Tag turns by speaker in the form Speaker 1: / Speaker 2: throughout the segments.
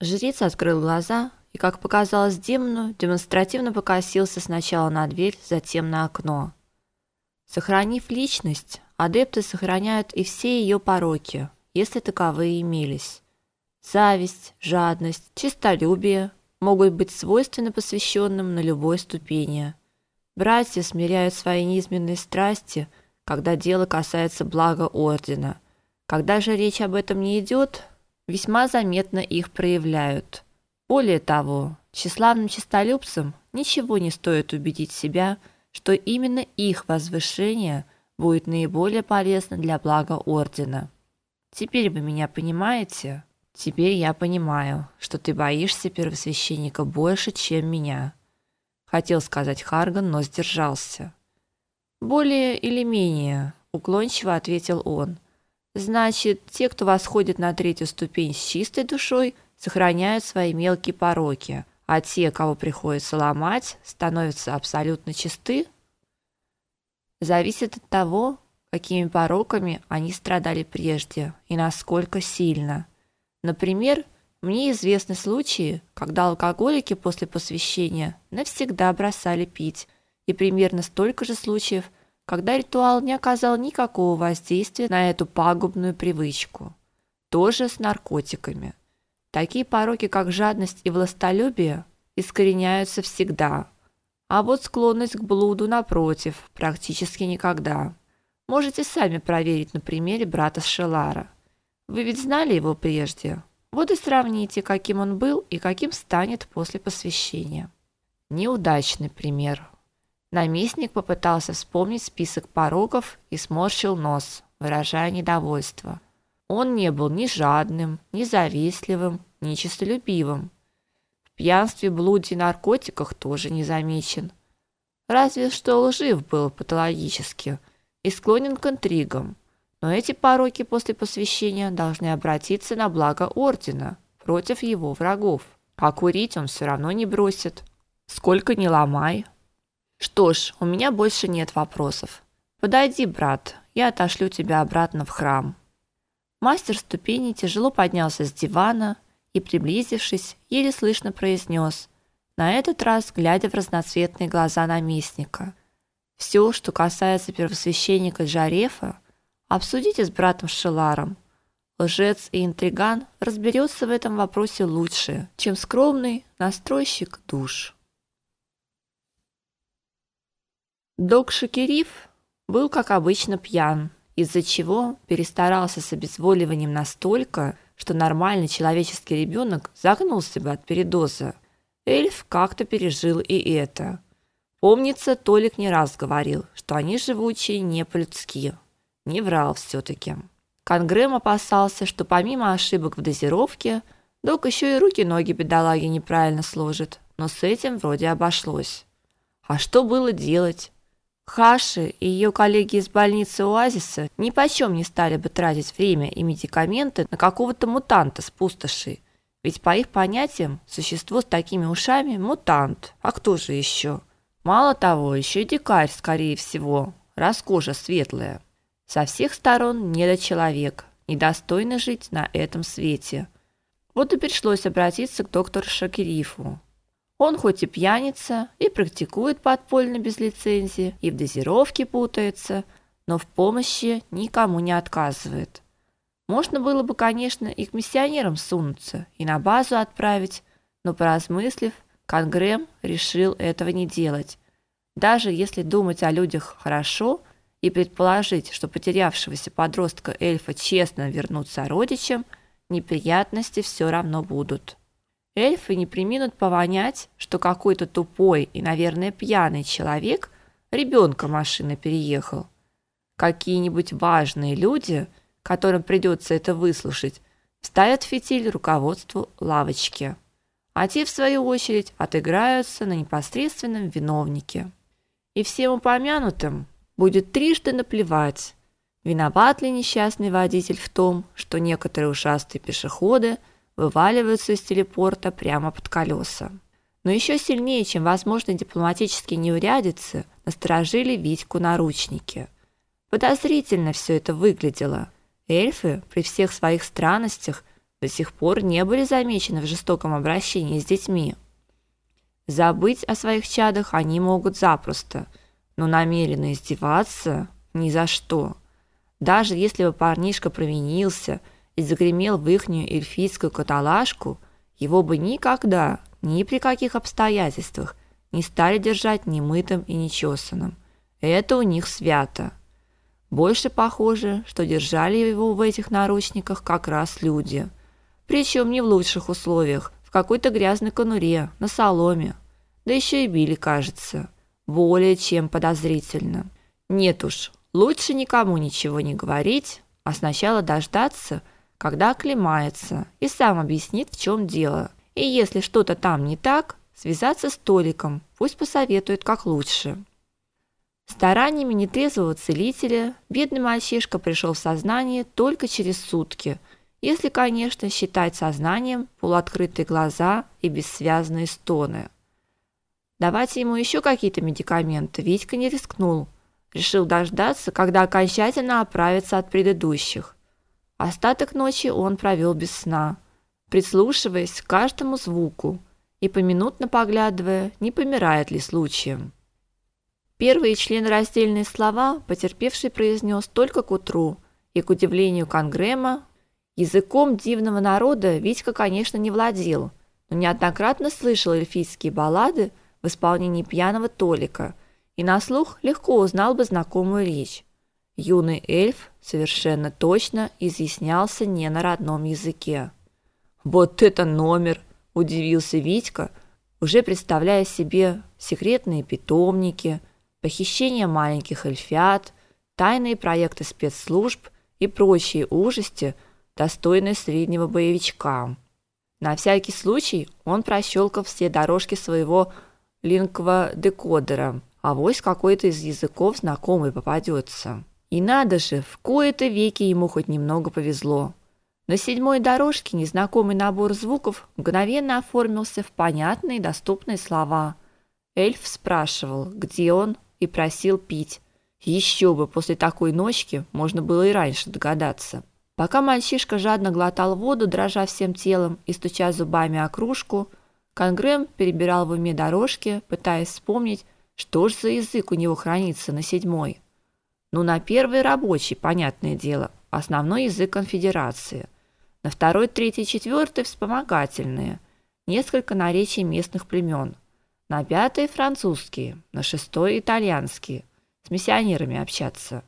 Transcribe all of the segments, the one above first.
Speaker 1: Жрец открыл глаза и, как показалось Демону, демонстративно покосился сначала на дверь, затем на окно. Сохранив личность, адепты сохраняют и все ее пороки, если таковые имелись. Зависть, жадность, честолюбие могут быть свойственны посвященным на любой ступени. Братья смиряют свои низменные страсти, когда дело касается блага ордена. Когда же речь об этом не идет, весьма заметно их проявляют. Более того, тщеславным честолюбцам ничего не стоит убедить себя, что именно их возвышение будет наиболее полезно для блага ордена. Теперь вы меня понимаете? Теперь я понимаю, что ты боишься первосвященника больше, чем меня. Хотел сказать Харган, но сдержался. Более или менее, уклончиво ответил он. Значит, те, кто восходит на третью ступень с чистой душой, сохраняют свои мелкие пороки, а те, кого приходится ломать, становятся абсолютно чисты? Зависит от того, какими пороками они страдали прежде и насколько сильно. Например, мне известны случаи, когда алкоголики после посвящения навсегда бросали пить, и примерно столько же случаев, когда ритуал не оказал никакого воздействия на эту пагубную привычку. Тоже с наркотиками. Такие пороки, как жадность и властолюбие, искореняются всегда. А вот склонность к блуду напротив, практически никогда. Можете сами проверить на примере брата Шелара. Вы ведь знали его прежде. Вот и сравните, каким он был и каким станет после посвящения. Неудачный пример. Наместник попытался вспомнить список пороков и сморщил нос, выражая недовольство. Он не был ни жадным, ни завистливым, ни честолюбивым. В пьянстве, блуде и наркотиках тоже не замечен. Разве что лжив был патологически и склонен к интригам. Но эти пороки после посвящения должны обратиться на благо ордена против его врагов. А курить он все равно не бросит. Сколько ни ломай. Что ж, у меня больше нет вопросов. Подойди, брат, я отошлю тебя обратно в храм. Мастер ступеней тяжело поднялся с дивана и, приблизившись, еле слышно произнес, на этот раз глядя в разноцветные глаза наместника: "Все, что касается первосвященника Джарефа, обсудите с братом Шеларом. Лжец и интриган разберется в этом вопросе лучше, чем скромный настройщик душ". Док Шакириф был, как обычно, пьян из-за чего перестарался с обезволиванием настолько, что нормальный человеческий ребенок загнулся бы от передоза. Эльф как-то пережил и это. Помнится, Толик не раз говорил, что они живучие не по-людски. Не врал все таки Конгрэм опасался, что помимо ошибок в дозировке, док еще и руки-ноги бедолаги неправильно сложит, но с этим вроде обошлось. А что было делать? Хаши и ее коллеги из больницы Оазиса ни почем не стали бы тратить время и медикаменты на какого-то мутанта с пустоши. Ведь по их понятиям, существо с такими ушами мутант. А кто же еще? Мало того, еще и дикарь, скорее всего, раз кожа светлая. Со всех сторон недочеловек, недостойный жить на этом свете. Вот и пришлось обратиться к доктору Шакирифу. Он хоть и пьяница, и практикует подпольно без лицензии, и в дозировке путается, но в помощи никому не отказывает. Можно было бы, конечно, и к миссионерам сунуться, и на базу отправить, но поразмыслив, Конгрэм решил этого не делать. Даже если думать о людях хорошо и предположить, что потерявшегося подростка эльфа честно вернут сородичам, неприятности все равно будут. Эльфы не преминут повонять, что какой-то тупой и, наверное, пьяный человек ребенка машина переехал. Какие-нибудь важные люди, которым придется это выслушать, ставят фитиль руководству лавочки. А те в свою очередь отыграются на непосредственном виновнике. И всем упомянутым будет трижды наплевать, виноват ли несчастный водитель в том, что некоторые ушастые пешеходы – вываливаются из телепорта прямо под колеса. Но еще сильнее, чем возможные дипломатические неурядицы, насторожили Витьку наручники. Подозрительно все это выглядело. Эльфы при всех своих странностях до сих пор не были замечены в жестоком обращении с детьми. Забыть о своих чадах они могут запросто, но намеренно издеваться ни за что. Даже если бы парнишка провинился и загремел в ихнюю эльфийскую каталажку, его бы никогда, ни при каких обстоятельствах не стали держать немытым и нечесанным. Это у них свято. Больше похоже, что держали его в этих наручниках как раз люди. Причем не в лучших условиях, в какой-то грязной конуре, на соломе. Да еще и били, кажется. Более чем подозрительно. Нет уж, лучше никому ничего не говорить, а сначала дождаться, когда оклемается и сам объяснит, в чем дело. И если что-то там не так, связаться с Толиком, пусть посоветует, как лучше. Стараниями нетрезвого целителя бедный мальчишка пришел в сознание только через сутки, если, конечно, считать сознанием полуоткрытые глаза и бессвязные стоны. Давать ему еще какие-то медикаменты Витька не рискнул. Решил дождаться, когда окончательно оправится от предыдущих. Остаток ночи он провел без сна, прислушиваясь к каждому звуку и поминутно поглядывая, не помирает ли случаем. Первые членораздельные слова потерпевший произнес только к утру, и к удивлению Конгрэма, языком дивного народа Витька, конечно, не владел, но неоднократно слышал эльфийские баллады в исполнении пьяного Толика и на слух легко узнал бы знакомую речь. Юный эльф совершенно точно изъяснялся не на родном языке. «Вот это номер!» – удивился Витька, уже представляя себе секретные питомники – похищение маленьких эльфят, тайные проекты спецслужб и прочие ужасти, достойные среднего боевичка. На всякий случай он прощелкал все дорожки своего линкового декодера, а вось какой-то из языков знакомый попадется. И надо же, в кои-то веки ему хоть немного повезло. На седьмой дорожке незнакомый набор звуков мгновенно оформился в понятные доступные слова. Эльф спрашивал, где он, и просил пить. Еще бы, после такой ночки можно было и раньше догадаться. Пока мальчишка жадно глотал воду, дрожа всем телом и стуча зубами о кружку, Конгрэм перебирал в уме дорожки, пытаясь вспомнить, что ж за язык у него хранится на седьмой. Ну, на первый рабочий, понятное дело, основной язык конфедерации. На второй, третий, четвертый вспомогательные, несколько наречий местных племен – на пятый французские, на шестой итальянские. С миссионерами общаться.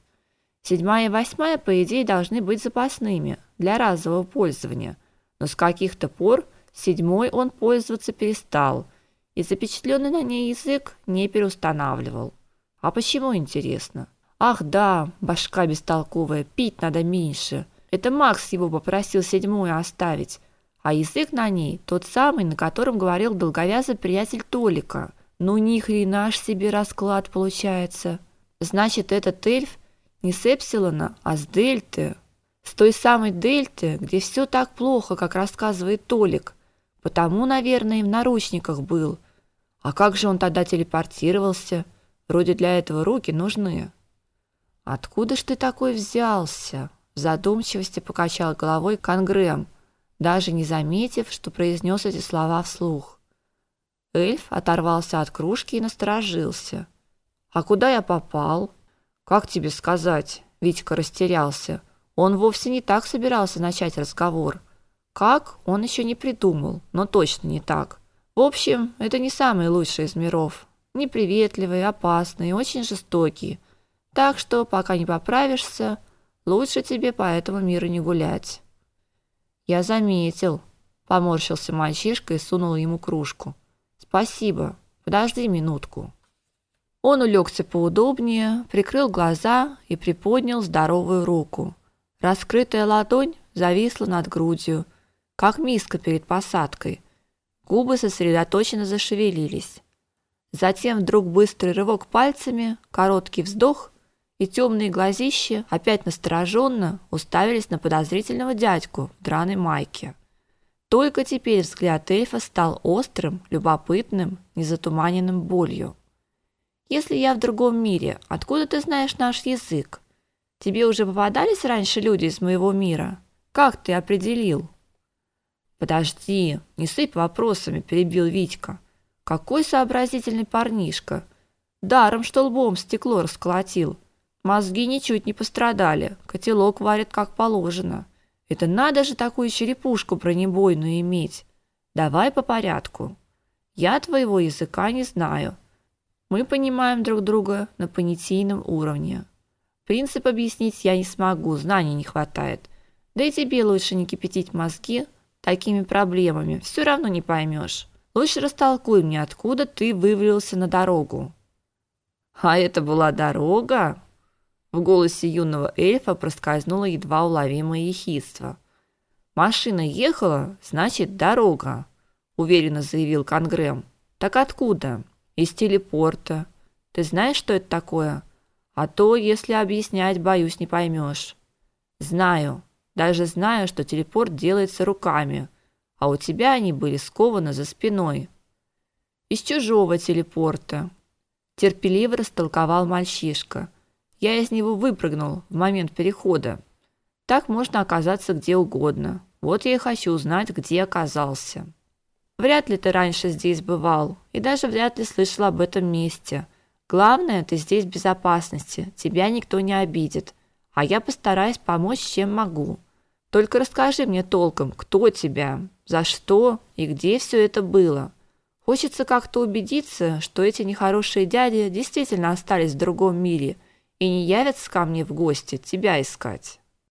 Speaker 1: Седьмая и восьмая, по идее, должны быть запасными для разового пользования, но с каких-то пор седьмой он пользоваться перестал, и запечатленный на ней язык не переустанавливал. А почему, интересно? Ах да, башка бестолковая, пить надо меньше. Это Макс его попросил седьмую оставить, а язык на ней тот самый, на котором говорил долговязый приятель Толика. Ну ни хрена ж себе расклад получается. Значит, этот эльф не с Эпсилона, а с Дельты. С той самой Дельты, где все так плохо, как рассказывает Толик. Потому, наверное, и в наручниках был. А как же он тогда телепортировался? Вроде для этого руки нужны. Откуда ж ты такой взялся? В задумчивости покачал головой Конгрэм даже не заметив, что произнес эти слова вслух. Эльф оторвался от кружки и насторожился. А куда я попал? Как тебе сказать? Витька растерялся. Он вовсе не так собирался начать разговор. Как? Он еще не придумал, но точно не так. В общем, это не самый лучший из миров. Неприветливый, опасный, очень жестокий. Так что, пока не поправишься, лучше тебе по этому миру не гулять. Я заметил, поморщился мальчишка и сунул ему кружку. Спасибо. Подожди минутку. Он улегся поудобнее, прикрыл глаза и приподнял здоровую руку. Раскрытая ладонь зависла над грудью, как миска перед посадкой. Губы сосредоточенно зашевелились. Затем вдруг быстрый рывок пальцами, короткий вздох, и темные глазища опять настороженно уставились на подозрительного дядьку в драной майке. Только теперь взгляд эльфа стал острым, любопытным, незатуманенным болью. Если я в другом мире, откуда ты знаешь наш язык? Тебе уже попадались раньше люди из моего мира? Как ты определил? Подожди, не сыпь вопросами, перебил Витька. Какой сообразительный парнишка. Даром, что лбом стекло расколотил. Мозги ничуть не пострадали. Котелок варит как положено. Это надо же такую черепушку бронебойную иметь. Давай по порядку. Я твоего языка не знаю. Мы понимаем друг друга на понятийном уровне. Принцип объяснить я не смогу, знаний не хватает. Да и тебе лучше не кипятить мозги такими проблемами. все равно не поймешь. Лучше растолкуй мне, откуда ты вывалился на дорогу. А это была дорога? В голосе юного эльфа проскользнуло едва уловимое ехидство. Машина ехала, значит, дорога, уверенно заявил Конгрэм. Так откуда? Из телепорта. Ты знаешь, что это такое? А то, если объяснять, боюсь, не поймешь. Знаю. Даже знаю, что телепорт делается руками, а у тебя они были скованы за спиной. Из чужого телепорта, терпеливо растолковал мальчишка. Я из него выпрыгнул в момент перехода. Так можно оказаться где угодно. Вот я и хочу узнать, где оказался. Вряд ли ты раньше здесь бывал, и даже вряд ли слышал об этом месте. Главное, ты здесь в безопасности, тебя никто не обидит, а я постараюсь помочь, чем могу. Только расскажи мне толком, кто тебя, за что и где все это было. Хочется как-то убедиться, что эти нехорошие дяди действительно остались в другом мире – и не явятся ко мне в гости тебя искать.